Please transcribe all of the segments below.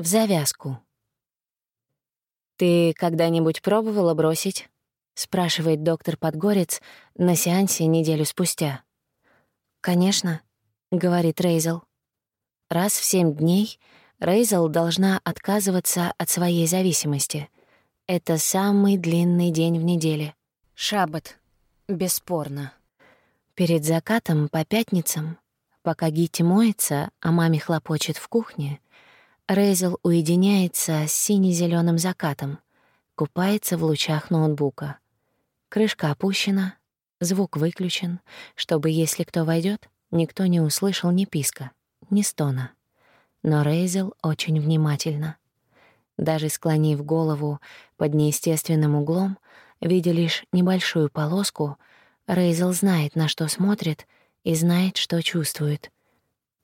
В завязку. «Ты когда-нибудь пробовала бросить?» — спрашивает доктор Подгорец на сеансе неделю спустя. «Конечно», — говорит Рейзел. Раз в семь дней Рейзел должна отказываться от своей зависимости. Это самый длинный день в неделе. Шаббат. Бесспорно. Перед закатом по пятницам, пока Гитти моется, а маме хлопочет в кухне, Рейзел уединяется с сине зеленым закатом, купается в лучах ноутбука. Крышка опущена, звук выключен, чтобы, если кто войдет, никто не услышал ни писка, ни стона. Но Рейзел очень внимательна. Даже склонив голову под неестественным углом, видя лишь небольшую полоску, Рейзел знает, на что смотрит, и знает, что чувствует.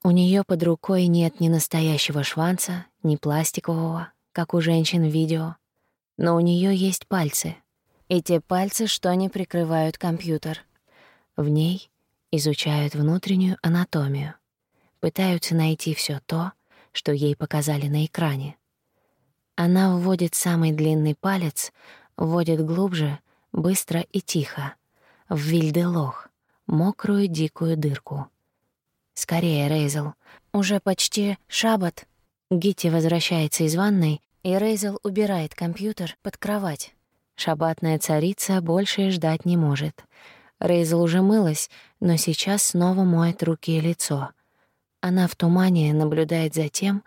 У нее под рукой нет ни настоящего шванца, ни пластикового, как у женщин в видео. Но у нее есть пальцы. И те пальцы, что не прикрывают компьютер. В ней изучают внутреннюю анатомию. Пытаются найти все то, что ей показали на экране. Она вводит самый длинный палец, вводит глубже, быстро и тихо, в вильделох, мокрую дикую дырку — «Скорее, Рейзел. Уже почти шаббат». Гитти возвращается из ванной, и Рейзел убирает компьютер под кровать. Шабатная царица больше ждать не может. Рейзел уже мылась, но сейчас снова моет руки и лицо. Она в тумане наблюдает за тем,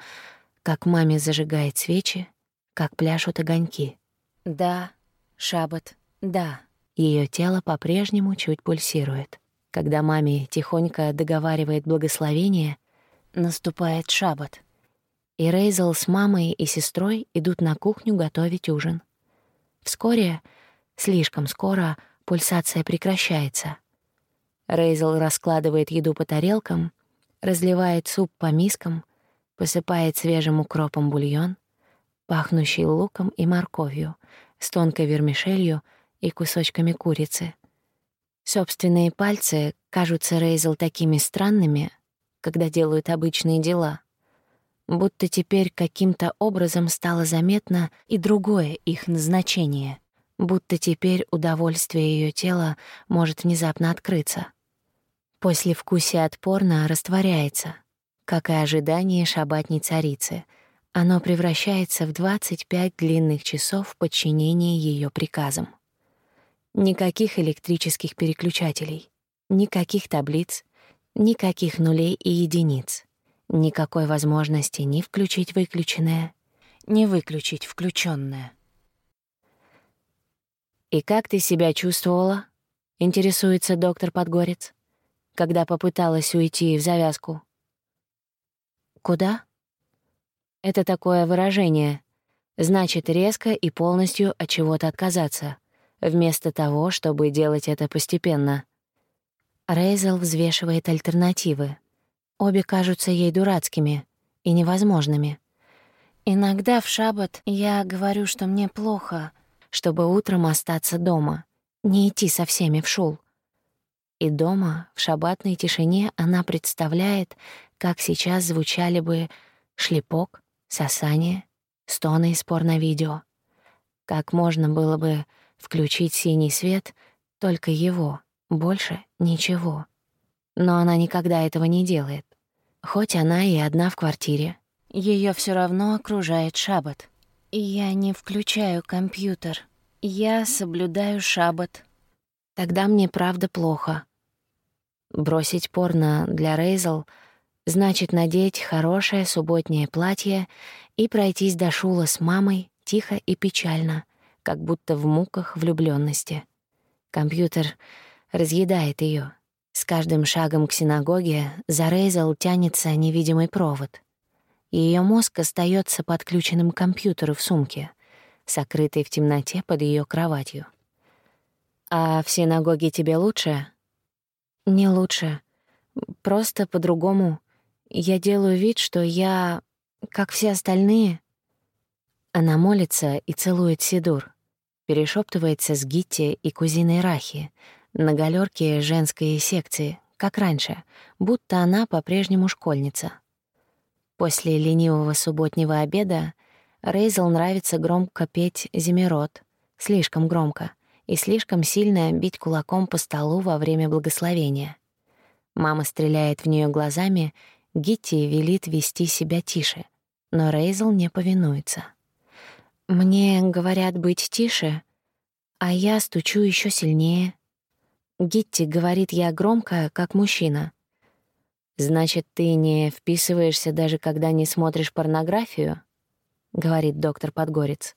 как маме зажигает свечи, как пляшут огоньки. Да, шаббат, да. Ее тело по-прежнему чуть пульсирует. Когда маме тихонько договаривает благословение, наступает шаббат. И Рейзел с мамой и сестрой идут на кухню готовить ужин. Вскоре, слишком скоро, пульсация прекращается. Рейзел раскладывает еду по тарелкам, разливает суп по мискам, посыпает свежим укропом бульон, пахнущий луком и морковью, с тонкой вермишелью и кусочками курицы — Собственные пальцы кажутся Рейзел такими странными, когда делают обычные дела, будто теперь каким-то образом стало заметно и другое их назначение, будто теперь удовольствие ее тела может внезапно открыться. После вкусия от порно растворяется, как и ожидание шабатней царицы. Оно превращается в 25 длинных часов подчинения ее приказам. Никаких электрических переключателей, никаких таблиц, никаких нулей и единиц, никакой возможности ни включить выключенное, ни выключить включенное. «И как ты себя чувствовала?» — интересуется доктор Подгорец, когда попыталась уйти в завязку. «Куда?» Это такое выражение. Значит, резко и полностью от чего-то отказаться — вместо того, чтобы делать это постепенно. Рейзел взвешивает альтернативы. Обе кажутся ей дурацкими и невозможными. Иногда в шаббат я говорю, что мне плохо, чтобы утром остаться дома, не идти со всеми в шул. И дома, в шаббатной тишине, она представляет, как сейчас звучали бы шлепок, сосание, стоны из порно-видео. Как можно было бы Включить синий свет — только его, больше ничего. Но она никогда этого не делает. Хоть она и одна в квартире. Ее все равно окружает шаббат. Я не включаю компьютер. Я соблюдаю шаббат. Тогда мне правда плохо. Бросить порно для Рейзел значит надеть хорошее субботнее платье и пройтись до шула с мамой тихо и печально, как будто в муках влюблённости. Компьютер разъедает её. С каждым шагом к синагоге за Рейзел тянется невидимый провод. Её мозг остаётся подключенным к компьютеру в сумке, сокрытой в темноте под её кроватью. «А в синагоге тебе лучше?» «Не лучше. Просто по-другому. Я делаю вид, что я, как все остальные, она молится и целует Сидур, перешептывается с Гитти и кузиной Рахи на галерке женской секции, как раньше, будто она по-прежнему школьница. После ленивого субботнего обеда Рейзел нравится громко петь «Зимирот», слишком громко, и слишком сильно бить кулаком по столу во время благословения. Мама стреляет в нее глазами, Гитти велит вести себя тише, но Рейзел не повинуется. «Мне говорят быть тише, а я стучу еще сильнее». Гитти говорит я громко, как мужчина. «Значит, ты не вписываешься даже когда не смотришь порнографию?» — говорит доктор Подгорец.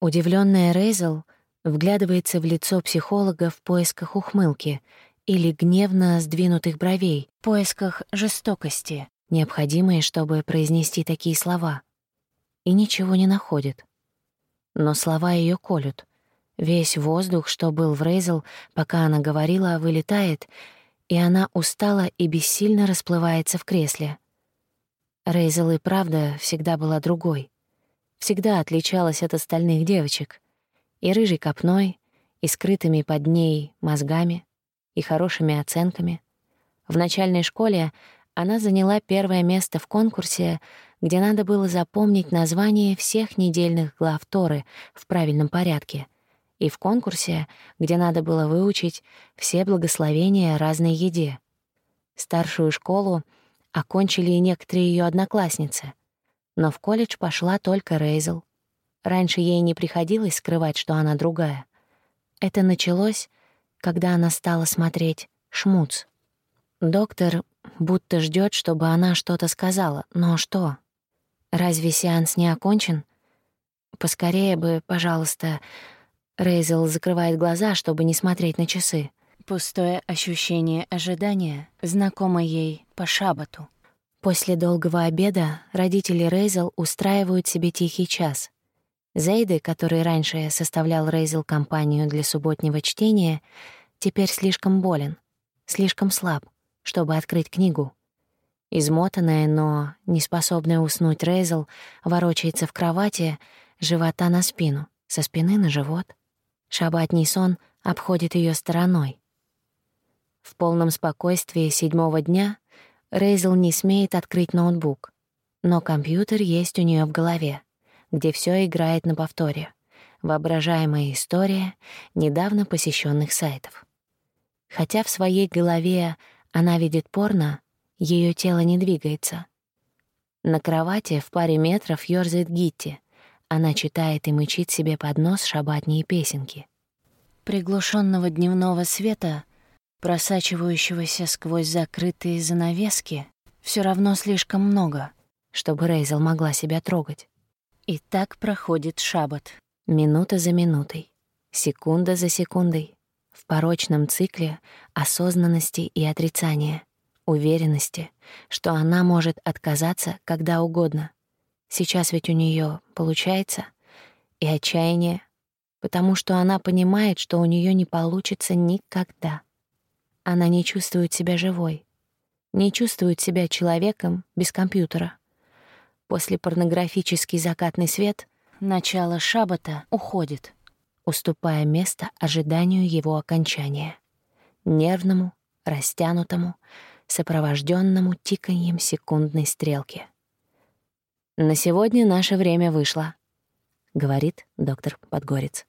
Удивленная Рейзел вглядывается в лицо психолога в поисках ухмылки или гневно сдвинутых бровей, в поисках жестокости, необходимой, чтобы произнести такие слова. И ничего не находит. Но слова ее колют. Весь воздух, что был в Рейзел, пока она говорила, вылетает, и она устала и бессильно расплывается в кресле. Рейзел и правда всегда была другой. Всегда отличалась от остальных девочек. И рыжей копной, и скрытыми под ней мозгами, и хорошими оценками. В начальной школе она заняла первое место в конкурсе, где надо было запомнить название всех недельных глав Торы в правильном порядке, и в конкурсе, где надо было выучить все благословения разной еде. Старшую школу окончили и некоторые ее одноклассницы, но в колледж пошла только Рейзел. Раньше ей не приходилось скрывать, что она другая. Это началось, когда она стала смотреть «Шмуц». Доктор будто ждет, чтобы она что-то сказала. Но что? Разве сеанс не окончен? Поскорее бы, пожалуйста. Рейзел закрывает глаза, чтобы не смотреть на часы. Пустое ощущение ожидания, знакомо ей по шабату. После долгого обеда родители Рейзел устраивают себе тихий час. Зейды, который раньше составлял Рейзел компанию для субботнего чтения, теперь слишком болен, слишком слаб, чтобы открыть книгу. Измотанная, но неспособная уснуть Рейзел ворочается в кровати, живота на спину, со спины на живот. Шабатний сон обходит ее стороной. В полном спокойствии седьмого дня Рейзел не смеет открыть ноутбук, но компьютер есть у нее в голове, где все играет на повторе. Воображаемая история недавно посещенных сайтов. Хотя в своей голове она видит порно, ее тело не двигается. На кровати в паре метров ёрзает Гитти. Она читает и мычит себе под нос шабатние песенки. Приглушенного дневного света, просачивающегося сквозь закрытые занавески, все равно слишком много, чтобы Рейзел могла себя трогать. И так проходит шабат, минута за минутой, секунда за секундой, в порочном цикле осознанности и отрицания, уверенности, что она может отказаться когда угодно. Сейчас ведь у нее получается, и отчаяние, потому что она понимает, что у нее не получится никогда. Она не чувствует себя живой, не чувствует себя человеком без компьютера. После порнографический закатный свет начало шабата уходит — уступая место ожиданию его окончания. Нервному, растянутому, сопровожденному тиканьем секундной стрелки. «На сегодня наше время вышло», — говорит доктор Подгорец.